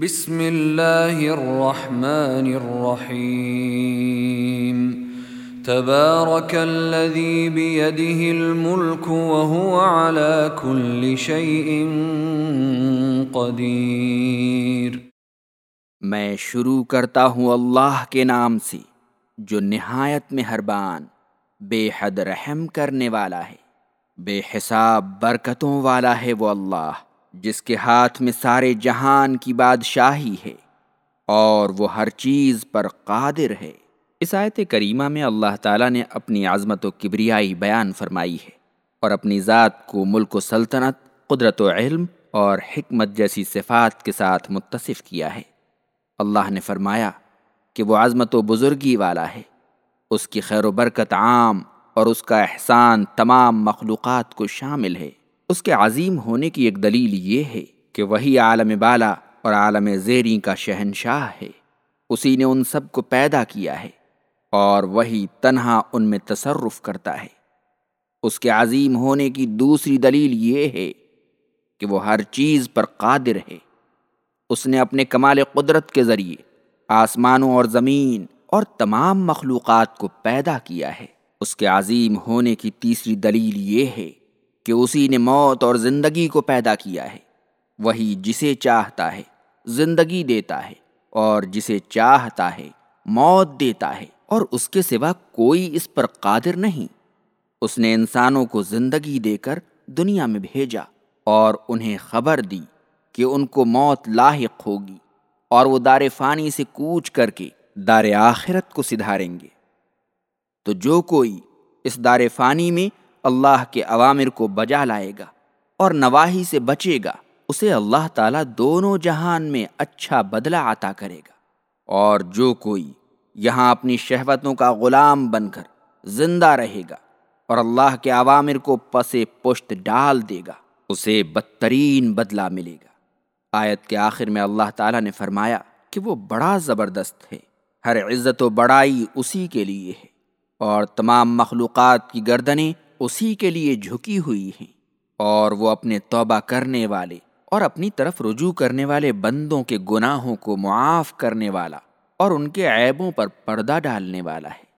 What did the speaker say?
بسم اللہ الرحمن الرحیم تبارک الذی بیده الملک وهو على كل شيء قدیر میں شروع کرتا ہوں اللہ کے نام سے، جو نہایت مہربان، بے حد رحم کرنے والا ہے، بے حساب برکتوں والا ہے وہ اللہ۔ جس کے ہاتھ میں سارے جہان کی بادشاہی ہے اور وہ ہر چیز پر قادر ہے۔ اس آیت کریمہ میں اللہ تعالیٰ نے اپنی عظمت و کبریائی بیان فرمائی ہے اور اپنی ذات کو ملک و سلطنت، قدرت و علم اور حکمت جیسی صفات کے ساتھ متصف کیا ہے۔ اللہ نے فرمایا کہ وہ عظمت و بزرگی والا ہے۔ اس کی خیر و برکت عام اور اس کا احسان تمام مخلوقات کو شامل ہے۔ اس کے عظیم ہونے کی ایک دلیل یہ ہے کہ وہی عالم بالا اور عالم زیریں کا شہنشاہ ہے۔ اسی نے ان سب کو پیدا کیا ہے اور وہی تنہا ان میں تصرف کرتا ہے۔ اس کے عظیم ہونے کی دوسری دلیل یہ ہے کہ وہ ہر چیز پر قادر ہے۔ اس نے اپنے کمال قدرت کے ذریعے آسمانوں اور زمین اور تمام مخلوقات کو پیدا کیا ہے۔ اس کے عظیم ہونے کی تیسری دلیل یہ ہے کہ اسی نے موت اور زندگی کو پیدا کیا ہے۔ وہی جسے چاہتا ہے، زندگی دیتا ہے، اور جسے چاہتا ہے، موت دیتا ہے۔ اور اس کے سوا کوئی اس پر قادر نہیں۔ اس نے انسانوں کو زندگی دے کر دنیا میں بھیجا اور انہیں خبر دی کہ ان کو موت لاحق ہوگی، اور وہ دار فانی سے کوچ کر کے دار آخرت کو سدھاریں گے۔ تو جو کوئی اس دار فانی میں اللہ کے عوامر کو بجا لائے گا اور نواحی سے بچے گا، اسے اللہ تعالیٰ دونوں جہان میں اچھا بدلہ عطا کرے گا۔ اور جو کوئی یہاں اپنی شہوتوں کا غلام بن کر زندہ رہے گا اور اللہ کے عوامر کو پس پشت ڈال دے گا، اسے بدترین بدلہ ملے گا۔ آیت کے آخر میں اللہ تعالیٰ نے فرمایا کہ وہ بڑا زبردست ہے، ہر عزت و بڑائی اسی کے لیے ہے۔ اور تمام مخلوقات کی گردنیں اسی کے لیے جھکی ہوئی ہیں اور وہ اپنے توبہ کرنے والے اور اپنی طرف رجوع کرنے والے بندوں کے گناہوں کو معاف کرنے والا اور ان کے عیبوں پر پردہ ڈالنے والا ہے۔